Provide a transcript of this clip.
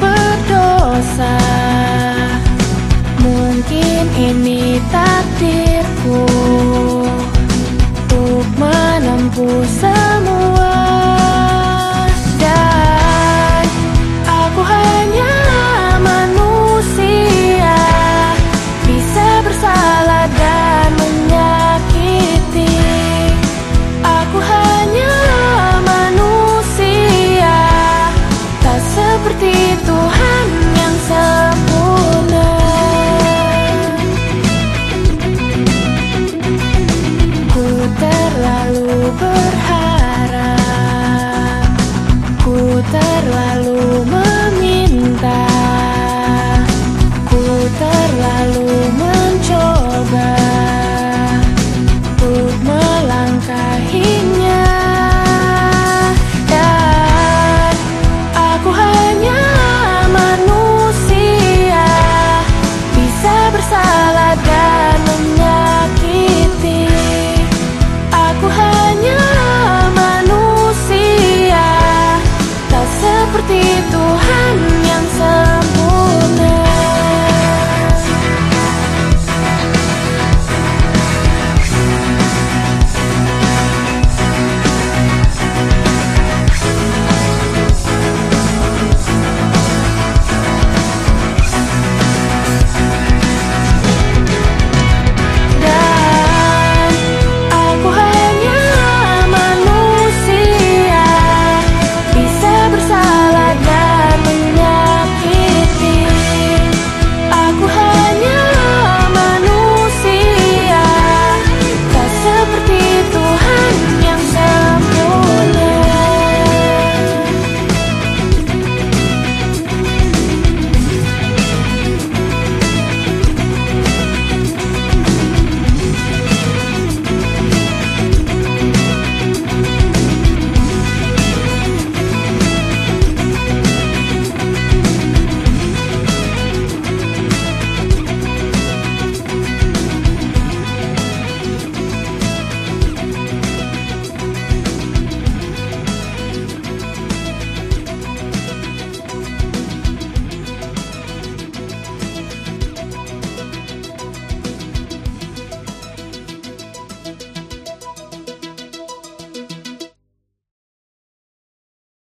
berdosa. Mungkin ini takdirku bird